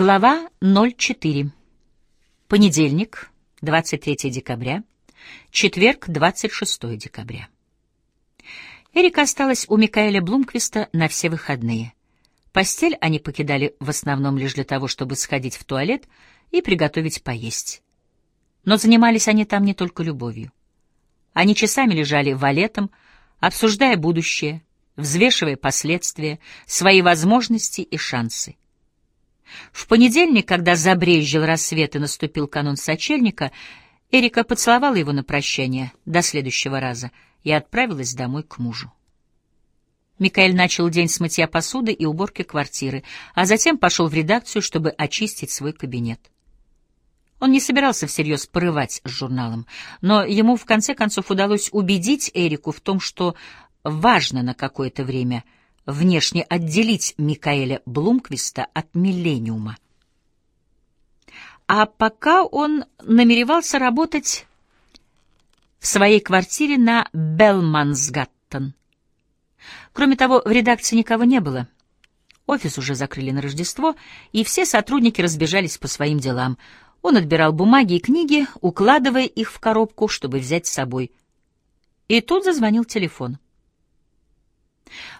Глава 04. Понедельник, 23 декабря. Четверг, 26 декабря. Эрика осталась у Микаэля Блумквиста на все выходные. Постель они покидали в основном лишь для того, чтобы сходить в туалет и приготовить поесть. Но занимались они там не только любовью. Они часами лежали валетом, обсуждая будущее, взвешивая последствия, свои возможности и шансы. В понедельник, когда забрезжил рассвет и наступил канун сочельника, Эрика поцеловала его на прощание до следующего раза и отправилась домой к мужу. Микаэль начал день с мытья посуды и уборки квартиры, а затем пошел в редакцию, чтобы очистить свой кабинет. Он не собирался всерьез порывать с журналом, но ему в конце концов удалось убедить Эрику в том, что важно на какое-то время внешне отделить Микаэля Блумквиста от «Миллениума». А пока он намеревался работать в своей квартире на Белмансгаттен. Кроме того, в редакции никого не было. Офис уже закрыли на Рождество, и все сотрудники разбежались по своим делам. Он отбирал бумаги и книги, укладывая их в коробку, чтобы взять с собой. И тут зазвонил телефон.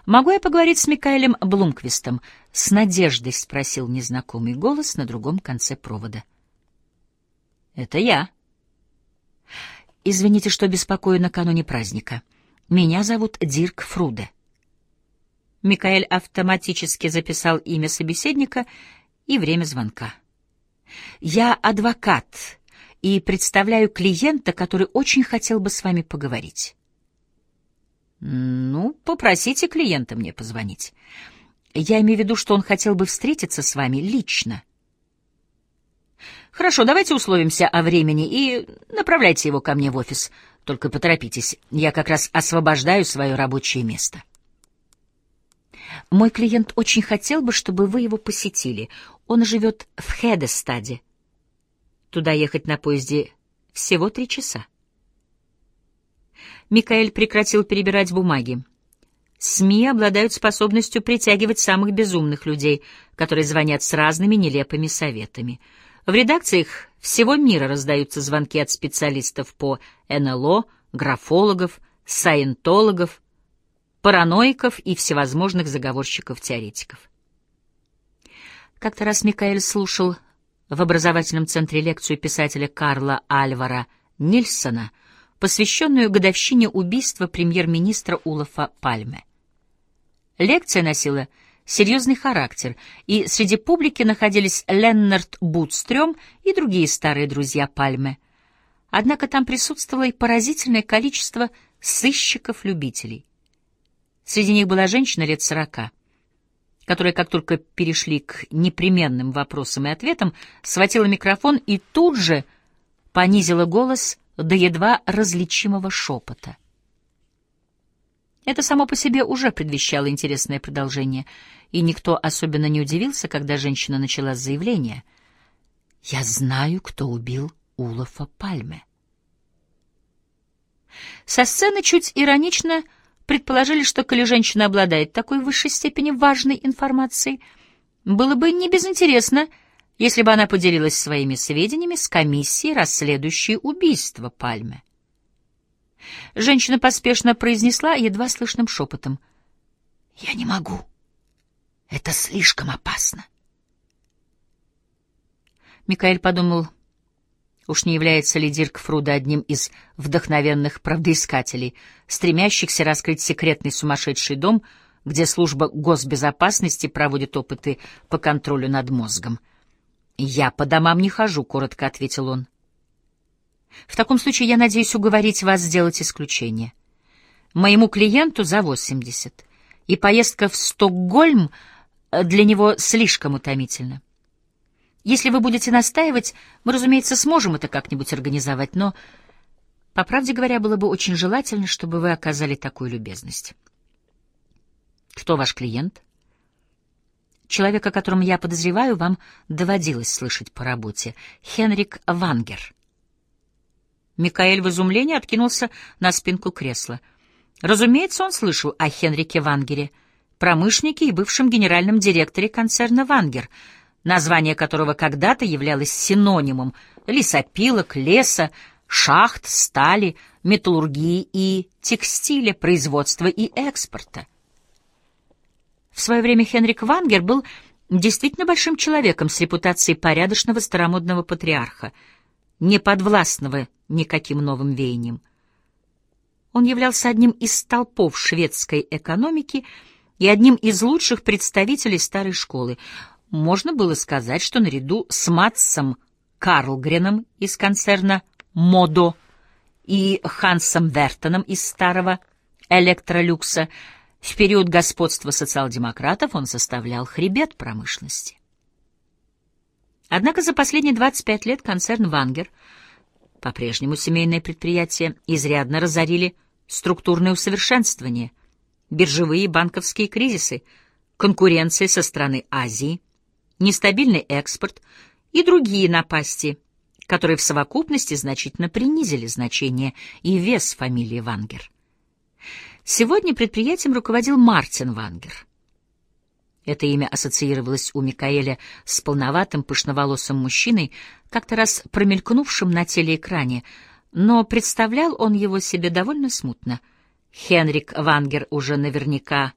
«Могу я поговорить с Микаэлем Блумквистом?» — с надеждой спросил незнакомый голос на другом конце провода. «Это я». «Извините, что беспокою накануне праздника. Меня зовут Дирк Фруде». Микаэль автоматически записал имя собеседника и время звонка. «Я адвокат и представляю клиента, который очень хотел бы с вами поговорить». «Ну, попросите клиента мне позвонить. Я имею в виду, что он хотел бы встретиться с вами лично». «Хорошо, давайте условимся о времени и направляйте его ко мне в офис. Только поторопитесь, я как раз освобождаю свое рабочее место». «Мой клиент очень хотел бы, чтобы вы его посетили. Он живет в Хедестаде. Туда ехать на поезде всего три часа». Микаэль прекратил перебирать бумаги. СМИ обладают способностью притягивать самых безумных людей, которые звонят с разными нелепыми советами. В редакциях всего мира раздаются звонки от специалистов по НЛО, графологов, саентологов, параноиков и всевозможных заговорщиков-теоретиков. Как-то раз Микаэль слушал в образовательном центре лекцию писателя Карла Альвара Нильсона — посвященную годовщине убийства премьер-министра Улафа Пальме. Лекция носила серьезный характер, и среди публики находились Леннард Бутстрём и другие старые друзья Пальме. Однако там присутствовало и поразительное количество сыщиков-любителей. Среди них была женщина лет сорока, которая, как только перешли к непременным вопросам и ответам, схватила микрофон и тут же понизила голос до едва различимого шепота. Это само по себе уже предвещало интересное продолжение, и никто особенно не удивился, когда женщина начала с заявления «Я знаю, кто убил Улафа Пальме». Со сцены чуть иронично предположили, что коли женщина обладает такой высшей степени важной информацией, было бы не безинтересно если бы она поделилась своими сведениями с комиссией, расследующей убийство Пальме. Женщина поспешно произнесла едва слышным шепотом. «Я не могу. Это слишком опасно». Микаэль подумал, уж не является ли Дирк Фруда одним из вдохновенных правдоискателей, стремящихся раскрыть секретный сумасшедший дом, где служба госбезопасности проводит опыты по контролю над мозгом. «Я по домам не хожу», — коротко ответил он. «В таком случае я надеюсь уговорить вас сделать исключение. Моему клиенту за 80, и поездка в Стокгольм э, для него слишком утомительна. Если вы будете настаивать, мы, разумеется, сможем это как-нибудь организовать, но, по правде говоря, было бы очень желательно, чтобы вы оказали такую любезность. Кто ваш клиент?» Человек, о котором я подозреваю, вам доводилось слышать по работе. Хенрик Вангер. Микаэль в изумлении откинулся на спинку кресла. Разумеется, он слышал о Хенрике Вангере, промышленнике и бывшем генеральном директоре концерна «Вангер», название которого когда-то являлось синонимом лесопилок, леса, шахт, стали, металлургии и текстиля, производства и экспорта. В свое время Хенрик Вангер был действительно большим человеком с репутацией порядочного старомодного патриарха, не подвластного никаким новым веяниям. Он являлся одним из столпов шведской экономики и одним из лучших представителей старой школы. Можно было сказать, что наряду с Матсом Карлгреном из концерна «Модо» и Хансом Вертоном из старого «Электролюкса» в период господства социал-демократов он составлял хребет промышленности. Однако за последние 25 лет концерн «Вангер» По-прежнему семейное предприятие изрядно разорили структурное усовершенствование, биржевые и банковские кризисы, конкуренция со стороны Азии, нестабильный экспорт и другие напасти, которые в совокупности значительно принизили значение и вес фамилии Вангер. Сегодня предприятием руководил Мартин Вангер. Это имя ассоциировалось у Микаэля с полноватым, пышноволосым мужчиной, как-то раз промелькнувшим на телеэкране, но представлял он его себе довольно смутно. Хенрик Вангер уже наверняка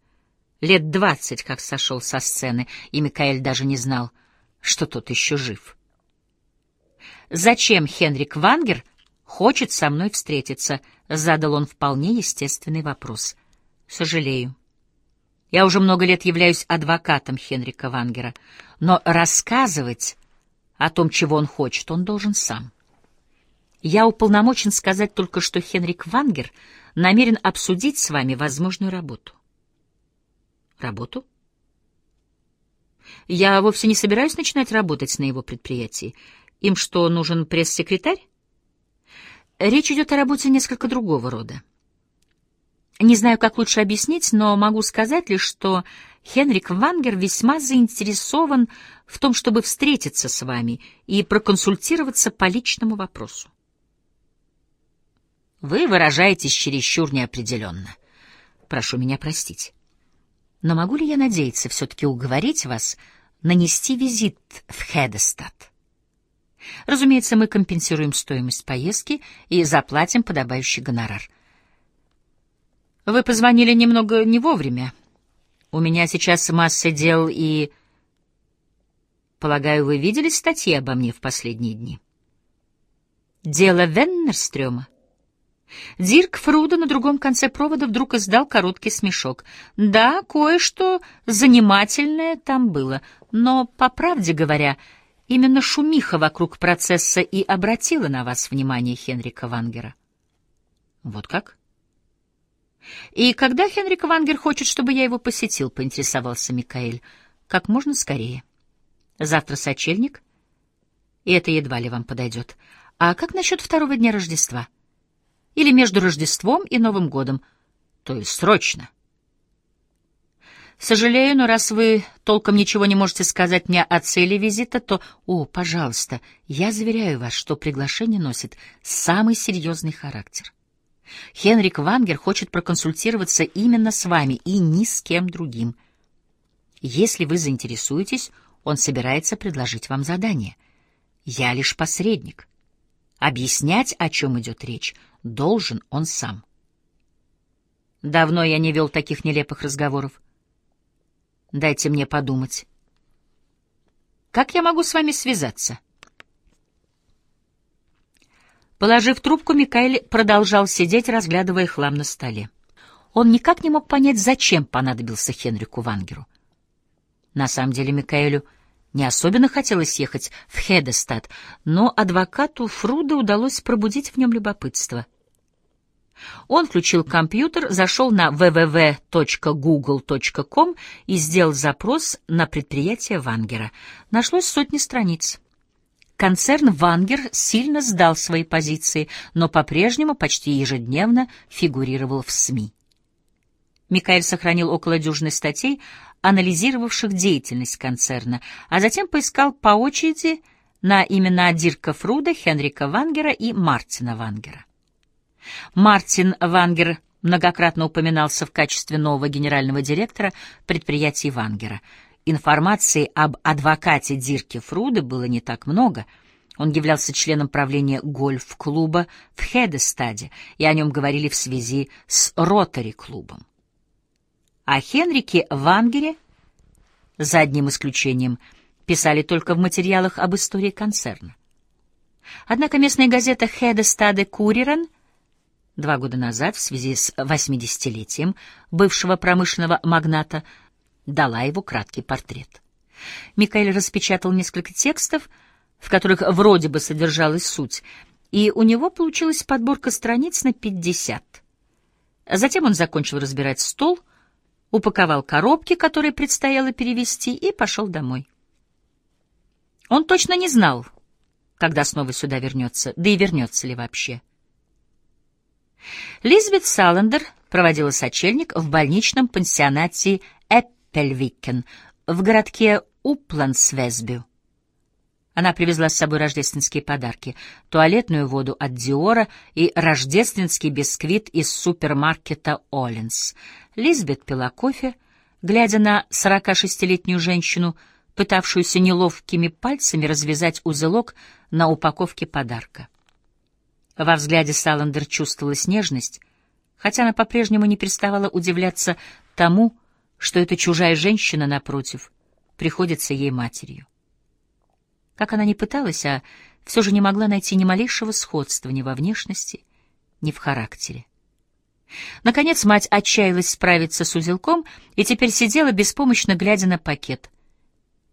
лет двадцать как сошел со сцены, и Микаэль даже не знал, что тот еще жив. «Зачем Хенрик Вангер хочет со мной встретиться?» — задал он вполне естественный вопрос. «Сожалею. Я уже много лет являюсь адвокатом Хенрика Вангера, но рассказывать о том, чего он хочет, он должен сам. Я уполномочен сказать только, что Хенрик Вангер намерен обсудить с вами возможную работу. Работу? Я вовсе не собираюсь начинать работать на его предприятии. Им что, нужен пресс-секретарь? Речь идет о работе несколько другого рода. Не знаю, как лучше объяснить, но могу сказать лишь, что Хенрик Вангер весьма заинтересован в том, чтобы встретиться с вами и проконсультироваться по личному вопросу. Вы выражаетесь чересчур неопределенно. Прошу меня простить. Но могу ли я надеяться все-таки уговорить вас нанести визит в Хедестад? Разумеется, мы компенсируем стоимость поездки и заплатим подобающий гонорар — вы позвонили немного не вовремя. У меня сейчас масса дел и... Полагаю, вы видели статьи обо мне в последние дни? Дело Веннерстрёма. Дирк Фруда на другом конце провода вдруг издал короткий смешок. Да, кое-что занимательное там было, но, по правде говоря, именно шумиха вокруг процесса и обратила на вас внимание Хенрика Вангера. Вот как? — «И когда Хенрик Вангер хочет, чтобы я его посетил?» — поинтересовался Микаэль. «Как можно скорее. Завтра сочельник, и это едва ли вам подойдет. А как насчет второго дня Рождества? Или между Рождеством и Новым годом? То есть срочно?» «Сожалею, но раз вы толком ничего не можете сказать мне о цели визита, то, о, пожалуйста, я заверяю вас, что приглашение носит самый серьезный характер». Хенрик Вангер хочет проконсультироваться именно с вами и ни с кем другим. Если вы заинтересуетесь, он собирается предложить вам задание. Я лишь посредник. Объяснять, о чем идет речь, должен он сам. Давно я не вел таких нелепых разговоров. Дайте мне подумать. Как я могу с вами связаться? — Положив трубку, Микаэль продолжал сидеть, разглядывая хлам на столе. Он никак не мог понять, зачем понадобился Хенрику Вангеру. На самом деле Микаэлю не особенно хотелось ехать в Хедестад, но адвокату Фруда удалось пробудить в нем любопытство. Он включил компьютер, зашел на www.google.com и сделал запрос на предприятие Вангера. Нашлось сотни страниц. Концерн «Вангер» сильно сдал свои позиции, но по-прежнему почти ежедневно фигурировал в СМИ. Микаэль сохранил около дюжины статей, анализировавших деятельность концерна, а затем поискал по очереди на имена Дирка Фруда, Хенрика Вангера и Мартина Вангера. Мартин Вангер многократно упоминался в качестве нового генерального директора предприятий Вангера — Информации об адвокате Дирке Фруде было не так много. Он являлся членом правления гольф-клуба в Хедестаде, и о нем говорили в связи с Ротари-клубом. О Хенрике Вангере, за одним исключением, писали только в материалах об истории концерна. Однако местная газета «Хедестаде Курирен» два года назад в связи с 80-летием бывшего промышленного магната дала его краткий портрет. Микаэль распечатал несколько текстов, в которых вроде бы содержалась суть, и у него получилась подборка страниц на 50. Затем он закончил разбирать стол, упаковал коробки, которые предстояло перевести, и пошел домой. Он точно не знал, когда снова сюда вернется, да и вернется ли вообще. Лизбет Саландер проводила сочельник в больничном пансионате Эппельвикен в городке Уплансвесбю. Она привезла с собой рождественские подарки, туалетную воду от Диора и рождественский бисквит из супермаркета Оллинс. Лизбет пила кофе, глядя на 46-летнюю женщину, пытавшуюся неловкими пальцами развязать узелок на упаковке подарка. Во взгляде Саландер чувствовалась нежность, хотя она по-прежнему не переставала удивляться тому, что эта чужая женщина, напротив, приходится ей матерью. Как она ни пыталась, а все же не могла найти ни малейшего сходства ни во внешности, ни в характере. Наконец мать отчаялась справиться с узелком и теперь сидела беспомощно, глядя на пакет.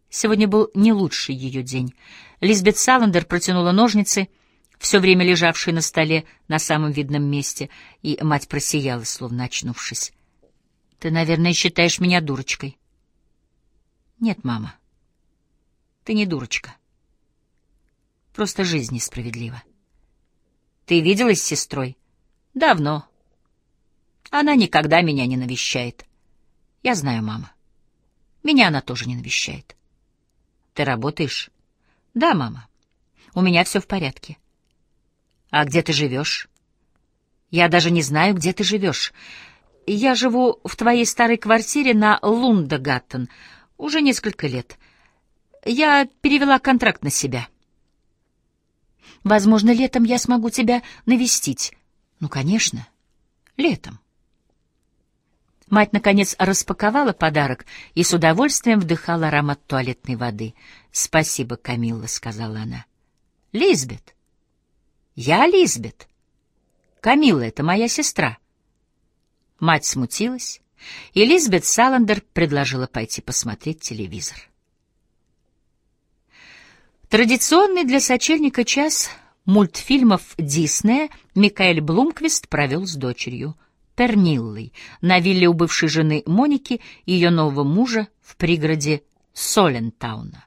Сегодня был не лучший ее день. Лизбет Саландер протянула ножницы — все время лежавший на столе на самом видном месте, и мать просияла, словно очнувшись. — Ты, наверное, считаешь меня дурочкой. — Нет, мама, ты не дурочка. Просто жизнь несправедлива. — Ты виделась с сестрой? — Давно. Она никогда меня не навещает. — Я знаю, мама. Меня она тоже не навещает. — Ты работаешь? — Да, мама. У меня все в порядке. — а где ты живешь? Я даже не знаю, где ты живешь. Я живу в твоей старой квартире на Лундагаттен уже несколько лет. Я перевела контракт на себя. Возможно, летом я смогу тебя навестить. Ну, конечно, летом. Мать, наконец, распаковала подарок и с удовольствием вдыхала аромат туалетной воды. «Спасибо, Камилла», — сказала она. «Лизбет». Я Лизбет. Камила — это моя сестра. Мать смутилась, и Лизбет Саландер предложила пойти посмотреть телевизор. Традиционный для сочельника час мультфильмов Диснея Микаэль Блумквист провел с дочерью Перниллой на вилле у бывшей жены Моники и ее нового мужа в пригороде Солентауна.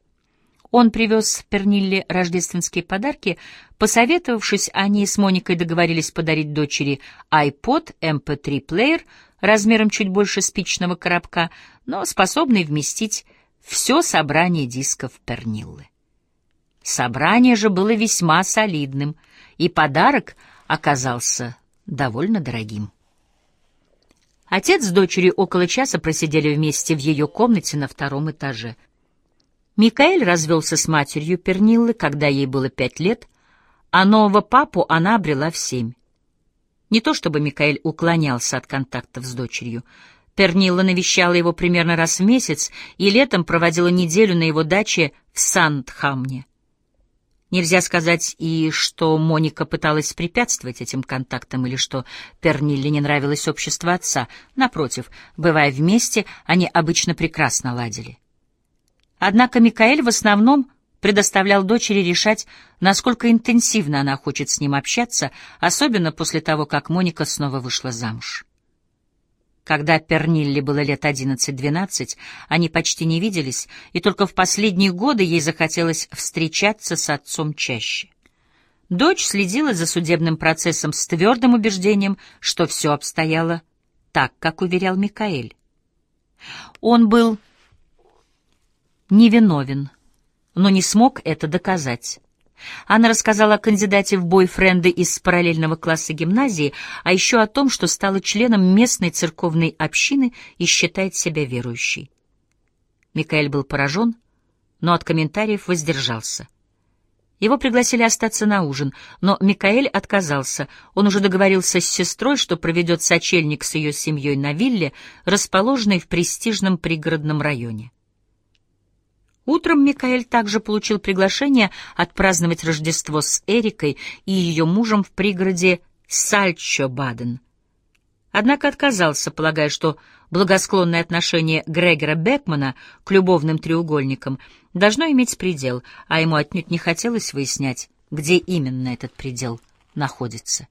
Он привез Пернилле рождественские подарки. Посоветовавшись, они с Моникой договорились подарить дочери iPod MP3-плеер размером чуть больше спичного коробка, но способный вместить все собрание дисков Перниллы. Собрание же было весьма солидным, и подарок оказался довольно дорогим. Отец с дочерью около часа просидели вместе в ее комнате на втором этаже — Микаэль развелся с матерью Перниллы, когда ей было пять лет, а нового папу она обрела в семь. Не то чтобы Микаэль уклонялся от контактов с дочерью. Пернилла навещала его примерно раз в месяц и летом проводила неделю на его даче в Сандхамне. Нельзя сказать и что Моника пыталась препятствовать этим контактам или что Пернилле не нравилось общество отца. Напротив, бывая вместе, они обычно прекрасно ладили. Однако Микаэль в основном предоставлял дочери решать, насколько интенсивно она хочет с ним общаться, особенно после того, как Моника снова вышла замуж. Когда Пернилле было лет 11-12, они почти не виделись, и только в последние годы ей захотелось встречаться с отцом чаще. Дочь следила за судебным процессом с твердым убеждением, что все обстояло так, как уверял Микаэль. Он был невиновен, но не смог это доказать. Она рассказала о кандидате в бойфренды из параллельного класса гимназии, а еще о том, что стала членом местной церковной общины и считает себя верующей. Микаэль был поражен, но от комментариев воздержался. Его пригласили остаться на ужин, но Микаэль отказался. Он уже договорился с сестрой, что проведет сочельник с ее семьей на вилле, расположенной в престижном пригородном районе. Утром Микаэль также получил приглашение отпраздновать Рождество с Эрикой и ее мужем в пригороде Сальчо-Баден. Однако отказался, полагая, что благосклонное отношение Грегора Бекмана к любовным треугольникам должно иметь предел, а ему отнюдь не хотелось выяснять, где именно этот предел находится.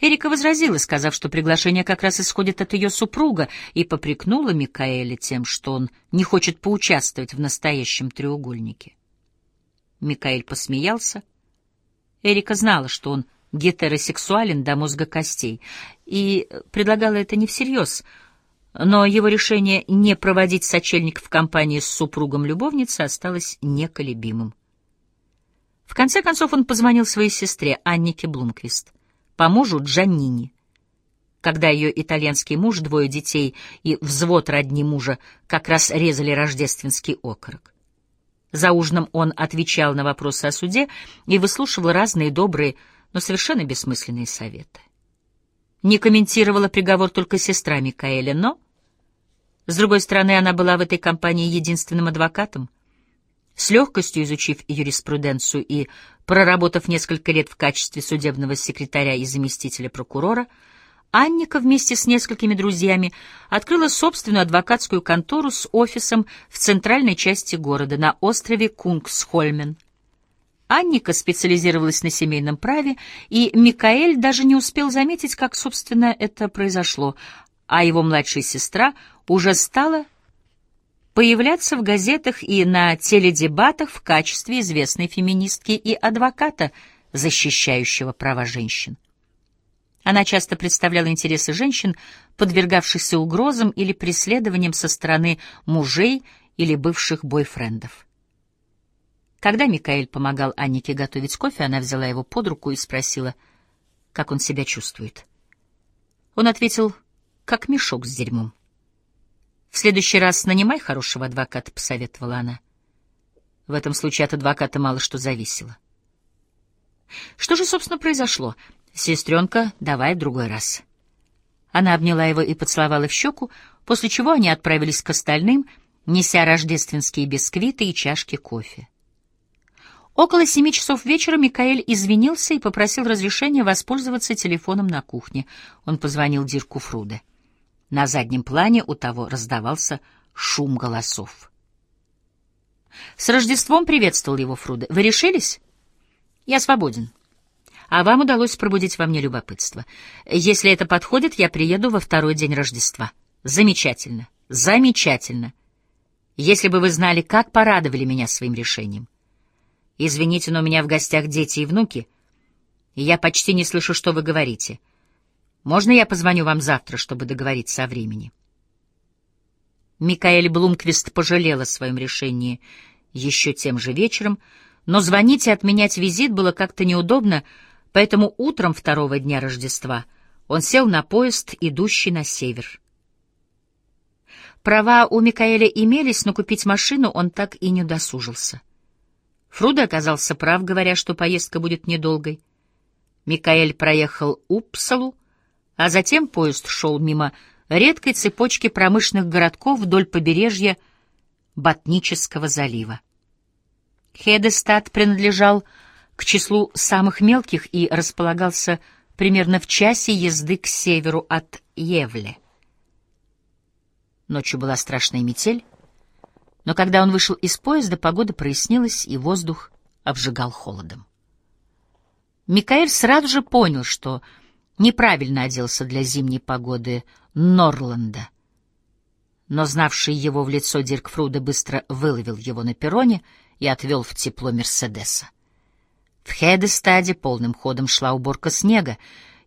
Эрика возразила, сказав, что приглашение как раз исходит от ее супруга, и попрекнула Микаэля тем, что он не хочет поучаствовать в настоящем треугольнике. Микаэль посмеялся. Эрика знала, что он гетеросексуален до мозга костей, и предлагала это не всерьез — но его решение не проводить сочельник в компании с супругом любовницы осталось неколебимым. В конце концов он позвонил своей сестре Аннике Блумквист, по мужу Джаннини. Когда ее итальянский муж, двое детей и взвод родни мужа как раз резали рождественский окорок. За ужином он отвечал на вопросы о суде и выслушивал разные добрые, но совершенно бессмысленные советы. Не комментировала приговор только сестра Микаэля, но с другой стороны, она была в этой компании единственным адвокатом. С легкостью изучив юриспруденцию и проработав несколько лет в качестве судебного секретаря и заместителя прокурора, Анника вместе с несколькими друзьями открыла собственную адвокатскую контору с офисом в центральной части города на острове Кунгсхольмен. Анника специализировалась на семейном праве, и Микаэль даже не успел заметить, как, собственно, это произошло, а его младшая сестра уже стала появляться в газетах и на теледебатах в качестве известной феминистки и адвоката, защищающего права женщин. Она часто представляла интересы женщин, подвергавшихся угрозам или преследованиям со стороны мужей или бывших бойфрендов. Когда Микаэль помогал Аннике готовить кофе, она взяла его под руку и спросила, как он себя чувствует. Он ответил как мешок с дерьмом. «В следующий раз нанимай хорошего адвоката», — посоветовала она. В этом случае от адвоката мало что зависело. Что же, собственно, произошло? Сестренка, давай в другой раз. Она обняла его и поцеловала в щеку, после чего они отправились к остальным, неся рождественские бисквиты и чашки кофе. Около семи часов вечера Микаэль извинился и попросил разрешения воспользоваться телефоном на кухне. Он позвонил Дирку Фруде. На заднем плане у того раздавался шум голосов. «С Рождеством приветствовал его Фруда. Вы решились?» «Я свободен. А вам удалось пробудить во мне любопытство. Если это подходит, я приеду во второй день Рождества. Замечательно, замечательно. Если бы вы знали, как порадовали меня своим решением. Извините, но у меня в гостях дети и внуки, я почти не слышу, что вы говорите». Можно я позвоню вам завтра, чтобы договориться о времени? Микаэль Блумквист пожалел о своем решении еще тем же вечером, но звонить и отменять визит было как-то неудобно, поэтому утром второго дня Рождества он сел на поезд, идущий на север. Права у Микаэля имелись, но купить машину он так и не удосужился. Фруда оказался прав, говоря, что поездка будет недолгой. Микаэль проехал Упсалу, а затем поезд шел мимо редкой цепочки промышленных городков вдоль побережья Ботнического залива. Хедестад принадлежал к числу самых мелких и располагался примерно в часе езды к северу от Евле. Ночью была страшная метель, но когда он вышел из поезда, погода прояснилась, и воздух обжигал холодом. Микаэль сразу же понял, что неправильно оделся для зимней погоды Норланда. Но знавший его в лицо Дирк Фруде быстро выловил его на перроне и отвел в тепло Мерседеса. В Хедестаде полным ходом шла уборка снега,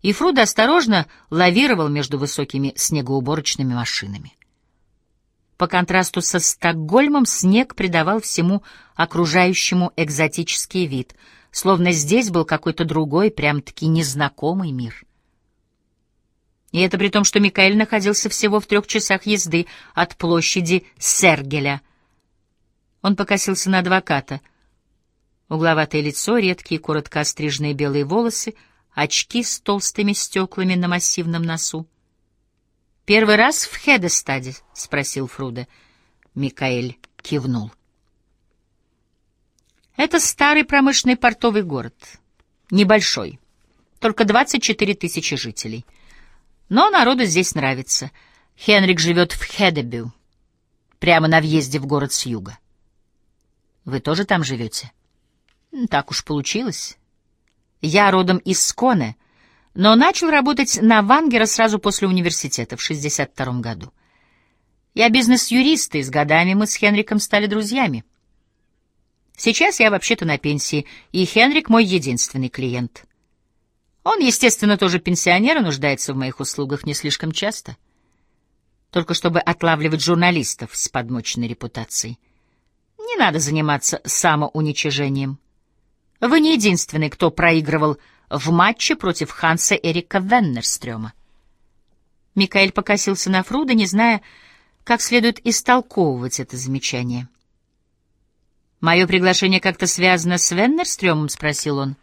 и Фруда осторожно лавировал между высокими снегоуборочными машинами. По контрасту со Стокгольмом снег придавал всему окружающему экзотический вид, словно здесь был какой-то другой, прям-таки незнакомый мир. И это при том, что Микаэль находился всего в трех часах езды от площади Сергеля, Он покосился на адвоката. Угловатое лицо, редкие, коротко остриженные белые волосы, очки с толстыми стеклами на массивном носу. «Первый раз в Хедестаде?» — спросил Фруда. Микаэль кивнул. «Это старый промышленный портовый город. Небольшой. Только 24 тысячи жителей. Но народу здесь нравится. Хенрик живет в Хедебю, прямо на въезде в город с юга. Вы тоже там живете?» «Так уж получилось. Я родом из Сконе» но начал работать на Вангера сразу после университета в 62 году. Я бизнес-юрист, и с годами мы с Хенриком стали друзьями. Сейчас я вообще-то на пенсии, и Хенрик мой единственный клиент. Он, естественно, тоже пенсионер и нуждается в моих услугах не слишком часто. Только чтобы отлавливать журналистов с подмоченной репутацией. Не надо заниматься самоуничижением. Вы не единственный, кто проигрывал в матче против Ханса Эрика Веннерстрёма. Микаэль покосился на Фруда, не зная, как следует истолковывать это замечание. «Мое приглашение как-то связано с Веннерстрёмом?» — спросил он.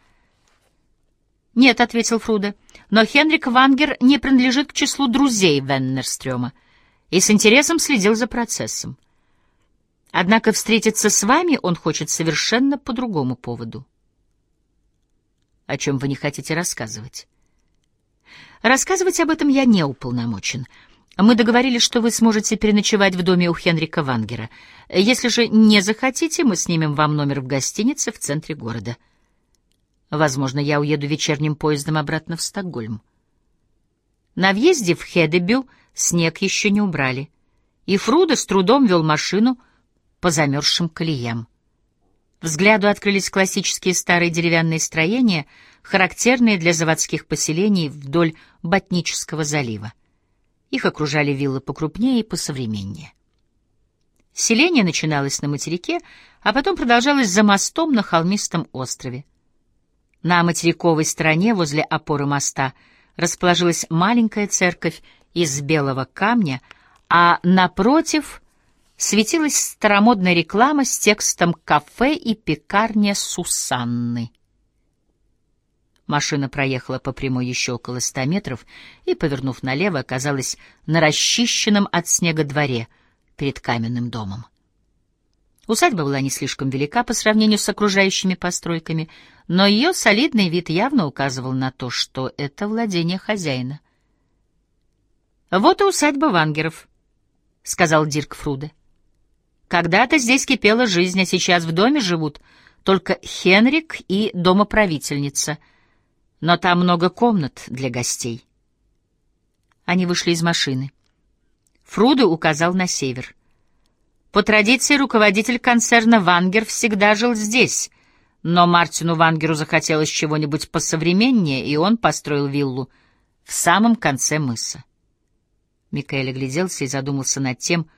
«Нет», — ответил Фруда, — «но Хенрик Вангер не принадлежит к числу друзей Веннерстрёма и с интересом следил за процессом. Однако встретиться с вами он хочет совершенно по другому поводу» о чем вы не хотите рассказывать. Рассказывать об этом я не уполномочен. Мы договорились, что вы сможете переночевать в доме у Хенрика Вангера. Если же не захотите, мы снимем вам номер в гостинице в центре города. Возможно, я уеду вечерним поездом обратно в Стокгольм. На въезде в Хедебю снег еще не убрали, и Фруда с трудом вел машину по замерзшим колеям. Взгляду открылись классические старые деревянные строения, характерные для заводских поселений вдоль Ботнического залива. Их окружали виллы покрупнее и посовременнее. Селение начиналось на материке, а потом продолжалось за мостом на холмистом острове. На материковой стороне, возле опоры моста, расположилась маленькая церковь из белого камня, а напротив — светилась старомодная реклама с текстом «Кафе и пекарня Сусанны». Машина проехала по прямой еще около ста метров и, повернув налево, оказалась на расчищенном от снега дворе перед каменным домом. Усадьба была не слишком велика по сравнению с окружающими постройками, но ее солидный вид явно указывал на то, что это владение хозяина. «Вот и усадьба Вангеров», — сказал Дирк Фруде. Когда-то здесь кипела жизнь, а сейчас в доме живут только Хенрик и домоправительница. Но там много комнат для гостей. Они вышли из машины. Фруде указал на север. По традиции руководитель концерна Вангер всегда жил здесь, но Мартину Вангеру захотелось чего-нибудь посовременнее, и он построил виллу в самом конце мыса. Микаэль огляделся и задумался над тем,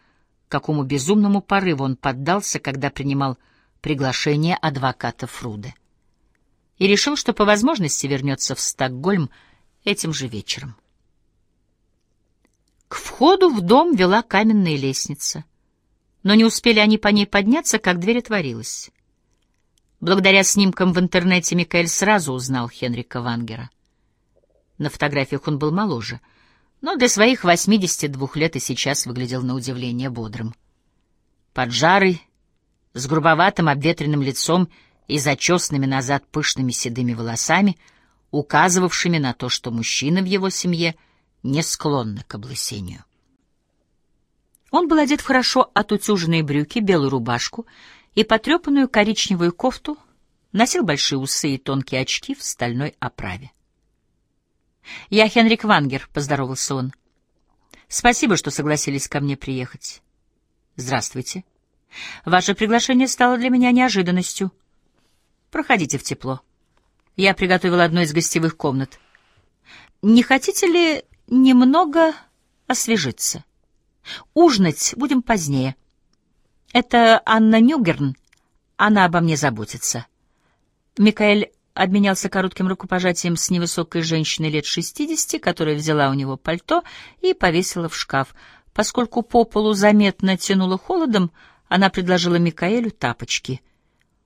какому безумному порыву он поддался, когда принимал приглашение адвоката Фруде. И решил, что по возможности вернется в Стокгольм этим же вечером. К входу в дом вела каменная лестница, но не успели они по ней подняться, как дверь отворилась. Благодаря снимкам в интернете Микаэль сразу узнал Хенрика Вангера. На фотографиях он был моложе — но для своих 82 лет и сейчас выглядел на удивление бодрым. Поджарый, с грубоватым обветренным лицом и зачесанными назад пышными седыми волосами, указывавшими на то, что мужчины в его семье не склонны к облысению. Он был одет в хорошо отутюженные брюки, белую рубашку и потрепанную коричневую кофту, носил большие усы и тонкие очки в стальной оправе. «Я Хенрик Вангер», — поздоровался он. «Спасибо, что согласились ко мне приехать». «Здравствуйте. Ваше приглашение стало для меня неожиданностью. Проходите в тепло. Я приготовил одну из гостевых комнат. Не хотите ли немного освежиться? Ужинать будем позднее. Это Анна Нюгерн. Она обо мне заботится». Микаэль обменялся коротким рукопожатием с невысокой женщиной лет шестидесяти, которая взяла у него пальто и повесила в шкаф. Поскольку по полу заметно тянуло холодом, Она предложила Микаэлю тапочки.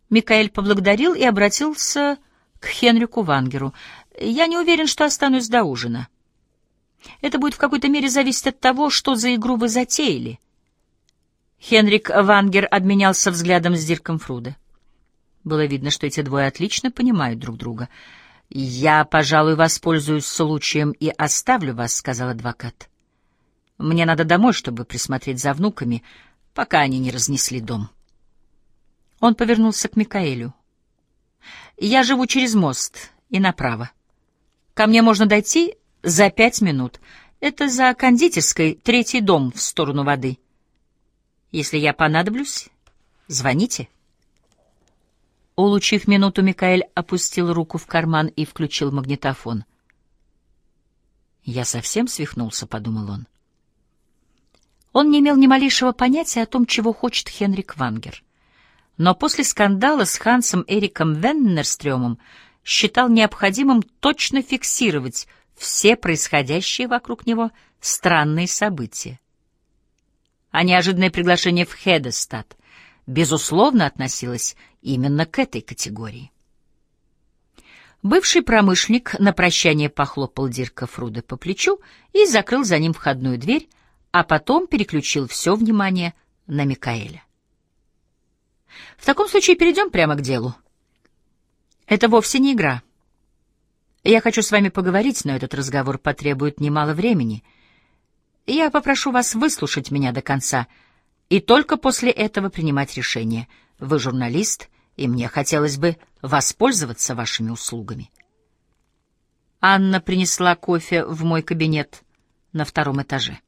Микаэль поблагодарил и обратился к Хенрику Вангеру. «Я не уверен, что останусь до ужина. Это будет в какой-то мере зависеть от того, что за игру вы затеяли». Хенрик Вангер обменялся взглядом с Дирком Фруде. Было видно, что эти двое отлично понимают друг друга. «Я, пожалуй, воспользуюсь случаем и оставлю вас», — сказал адвокат. «Мне надо домой, чтобы присмотреть за внуками, пока они не разнесли дом». Он повернулся к Микаэлю. «Я живу через мост и направо. Ко мне можно дойти за пять минут. Это за кондитерской, третий дом в сторону воды. Если я понадоблюсь, звоните». Улучив минуту, Микаэль опустил руку в карман и включил магнитофон. «Я совсем свихнулся», — подумал он. Он не имел ни малейшего понятия о том, чего хочет Хенрик Вангер. Но после скандала с Хансом Эриком Веннерстрёмом считал необходимым точно фиксировать все происходящие вокруг него странные события. А неожиданное приглашение в Хедестад безусловно относилось именно к этой категории. Бывший промышленник на прощание похлопал Дирка Фруда по плечу и закрыл за ним входную дверь, а потом переключил все внимание на Микаэля. В таком случае перейдем прямо к делу. Это вовсе не игра. Я хочу с вами поговорить, но этот разговор потребует немало времени. Я попрошу вас выслушать меня до конца и только после этого принимать решение. Вы журналист, и мне хотелось бы воспользоваться вашими услугами. Анна принесла кофе в мой кабинет на втором этаже.